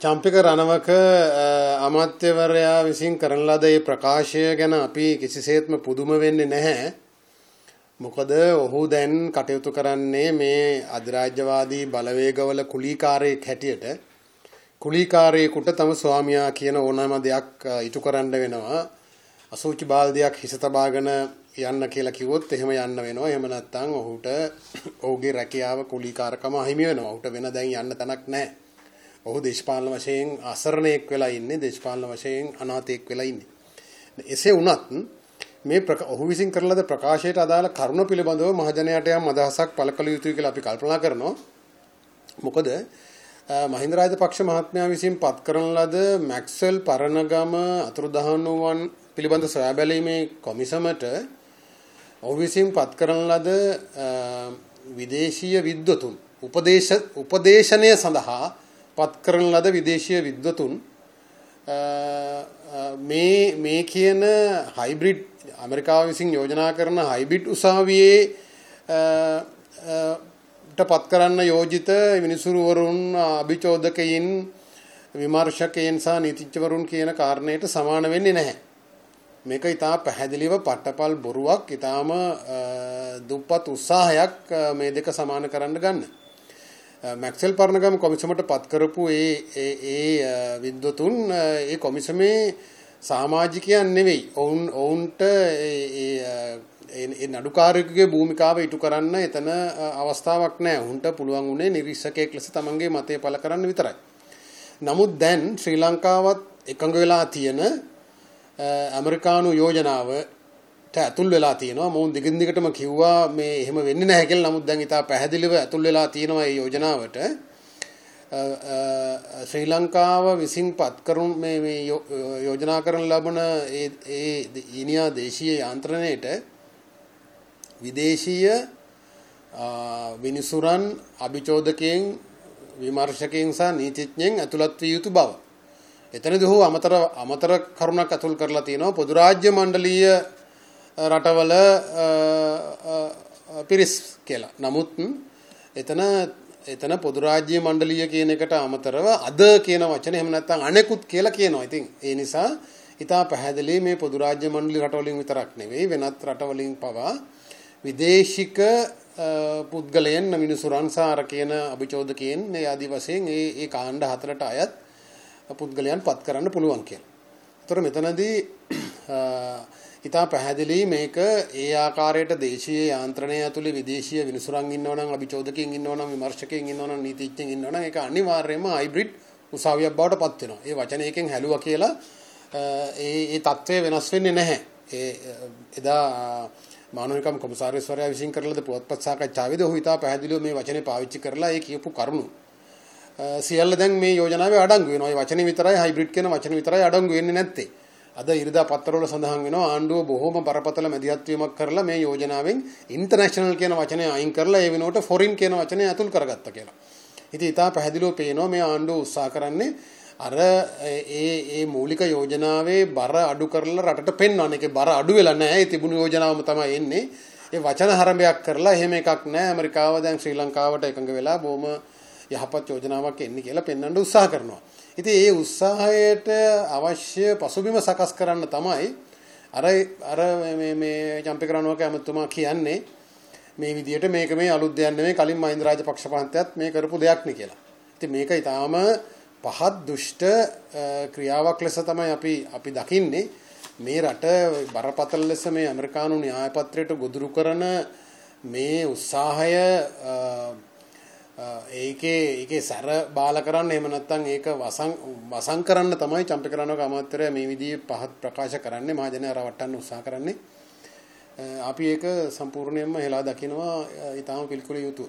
චම්පික රණවක අමාත්‍යවරයා විසින් කරන ලද ඒ ප්‍රකාශය ගැන අපි කිසිසේත්ම පුදුම වෙන්නේ නැහැ. මොකද ඔහු දැන් කටයුතු කරන්නේ මේ අධිරාජ්‍යවාදී බලවේගවල කුලීකාරයෙක් හැටියට. කුලීකාරයෙකුට තම ස්වාමියා කියන ඕනෑම දෙයක් ඉටු කරන්න වෙනවා. අසූචි බාල්දියක් හිස තබාගෙන යන්න කියලා කිව්වොත් එහෙම යන්න වෙනවා. එහෙම නැත්නම් ඔහුට ඔහුගේ රැකියාව කුලීකාරකම අහිමි වෙනවා. ඔහුට වෙන දැන් යන්න තැනක් නැහැ. ඔහු දේශපාලන වශයෙන් අසරණයෙක් වෙලා ඉන්නේ දේශපාලන වශයෙන් අනාථයෙක් වෙලා ඉන්නේ. එසේ වුණත් මේ ඔහු විසින් කරන ලද ප්‍රකාශයට අදාළ කරුණ පිළිබඳව මහජනයාට යම් අදහසක් පළ කළ යුතුයි කියලා අපි කල්පනා කරනවා. මොකද මහින්ද රාජපක්ෂ මහත්මයා විසින් පත් කරන ලද මැක්ස්වෙල් පරණගම අතුරුදහන් වූවන් පිළිබඳ සොයා බැලීමේ කොමිසමට ඔහු විසින් පත් කරන ලද විදේශීය විද්වතුන් උපදේශ උපදේශනය සඳහා පත් කරන ලද විදේශීය විද්වතුන් මේ මේ කියන හයිබ්‍රිඩ් ඇමරිකාව විසින් යෝජනා කරන හයිබ්‍රිඩ් උසාවියේ ට පත් කරන්න යෝජිත විනිසුරුවරුන් අභිචෝදකයින් විමර්ශකයන් සහ නීතිච්චවරුන් කියන කාරණයට සමාන වෙන්නේ නැහැ. මේක ඉතා පැහැදිලිව පට්ටපල් බොරුවක් ඉතාම දුප්පත් උත්සාහයක් මේ දෙක සමාන කරන්න ගන්න. මැක්සෙල් පරණගම කොමිසමට පත් කරපු ඒ ඒ විද්වතුන් ඒ කොමිසමේ සමාජිකයන් නෙවෙයි. ඔවුන් ඔවුන්ට ඒ නඩුකාරයෙකුගේ භූමිකාව ඉටු කරන්න එතන අවස්ථාවක් නැහැ. උන්ට පුළුවන් උනේ නිරීක්ෂකයෙක් ලෙස තමන්ගේ මතය පළ කරන්න විතරයි. නමුත් දැන් ශ්‍රී ලංකාවත් එකඟ වෙලා තියෙන ඇමරිකානු යෝජනාව ඇතුල් වෙලා තියෙනවා. මොවුන් දිගින් දිගටම කිව්වා මේ එහෙම වෙන්නේ නැහැ කියලා. නමුත් දැන් ඉතා පැහැදිලිව ඇතුල් වෙලා තියෙනවා මේ යෝජනාවට. ශ්‍රී ලංකාව විසින් පත් කරුන් මේ මේ යෝජනා කරන ලබන ඒ ඒ ඊනියා දේශීය යාන්ත්‍රණයට විදේශීය විනිසුරන් අභිචෝදකයන් විමර්ශකයන් සහ නීතිඥයන් ඇතුළත් විය යුතු බව. එතනදී ඔහු අමතර අමතර කරුණක් ඇතුල් කරලා තියෙනවා. පොදු රාජ්‍ය මණ්ඩලීය රටවල පිරිස් කියලා. නමුත් එතන එතන පොදු රාජ්‍ය මණ්ඩලීය කියන එකට අමතරව අද කියන වචනේ එහෙම නැත්නම් අනෙකුත් කියලා කියනවා. ඉතින් ඒ නිසා ඊටා පැහැදිලි මේ පොදු රාජ්‍ය මණ්ඩල රටවලින් විතරක් නෙවෙයි වෙනත් රටවලින් පවා විදේශික පුද්ගලයන් මිනිසුරන්සාර කියන අභිචෝදකයන් මේ ආදි වශයෙන් ඒ ඒ කාණ්ඩ හතරට අයත් පුද්ගලයන් පත් කරන්න පුළුවන් කියලා. ඒතර මෙතනදී ඉතා පැහැදිලි මේක ඒ ආකාරයට දේශීය යාන්ත්‍රණය ඇතුලේ විදේශීය විනිසුරන් ඉන්නවනම් අභිචෝදකයන් ඉන්නවනම් විමර්ශකයන් ඉන්නවනම් නීතිඥයන් ඉන්නවනම් ඒක අනිවාර්යයෙන්ම හයිබ්‍රිඩ් උසාවියක් බවට පත් වෙනවා. ඒ වචනයකින් හැලුවා කියලා ඒ ඒ தત્ත්වය වෙනස් වෙන්නේ නැහැ. ඒ එදා මානවිකම් කොමසාරිස්වරයා විසින් කරන ලද පුවත්පත් සාකච්ඡාවේදී ඔහු ඉතා පැහැදිලිව මේ වචනේ පාවිච්චි කරලා ඒ කියපු කරුණු සියල්ල දැන් මේ යෝජනාවේ අඩංගු වෙනවා. ඒ වචනේ විතරයි හයිබ්‍රිඩ් කියන වචනේ විතරයි අඩංගු වෙන්නේ නැත්තේ. අද ඉරිදා පත්තරවල සඳහන් වෙනවා ආණ්ඩුව බොහොම බරපතල මැදිහත් වීමක් කරලා මේ යෝජනාවෙන් ඉන්ටර්නැෂනල් කියන වචනය අයින් කරලා ඒ වෙනුවට ෆොරින් කියන වචනය ඇතුල් කරගත්තා කියලා. ඉතින් ඊටා පැහැදිලිව පේනවා මේ ආණ්ඩුව උත්සාහ කරන්නේ අර ඒ ඒ මූලික යෝජනාවේ බර අඩු කරලා රටට පෙන්වන්න. ඒකේ බර අඩු වෙලා නැහැ. ඒ තිබුණු යෝජනාවම තමයි එන්නේ. ඒ වචන හරඹයක් කරලා එහෙම එකක් නැහැ. ඇමරිකාව දැන් ශ්‍රී ලංකාවට එකඟ වෙලා බොහොම යහපත් යෝජනාවක් එන්නේ කියලා පෙන්වන්න උත්සාහ කරනවා. ඉතින් ඒ උත්සාහයට අවශ්‍ය පසුබිම සකස් කරන්න තමයි අර අර මේ මේ චම්පිකරණවක ඇමතුමා කියන්නේ මේ විදියට මේක මේ අලුත් දෙයක් නෙමෙයි කලින් මහින්ද රාජපක්ෂ පහන්තයත් මේ කරපු දෙයක් නේ කියලා. ඉතින් මේක ඊටාම පහත් දුෂ්ට ක්‍රියාවක් ලෙස තමයි අපි අපි දකින්නේ මේ රට බරපතල ලෙස මේ ඇමරිකානු න්‍යාය පත්‍රයට ගොදුරු කරන මේ උත්සාහය ඒකේ ඒකේ සැර බාල කරන්න එහෙම නැත්නම් ඒක වසං වසං කරන්න තමයි චම්පිකරණක අමාත්‍යරයා මේ විදිහේ පහත් ප්‍රකාශ කරන්නේ මහජනයා රවට්ටන්න උත්සාහ කරන්නේ. අපි ඒක සම්පූර්ණයෙන්ම හෙලා දකිනවා ඊටාම පිළිකුල යුතුය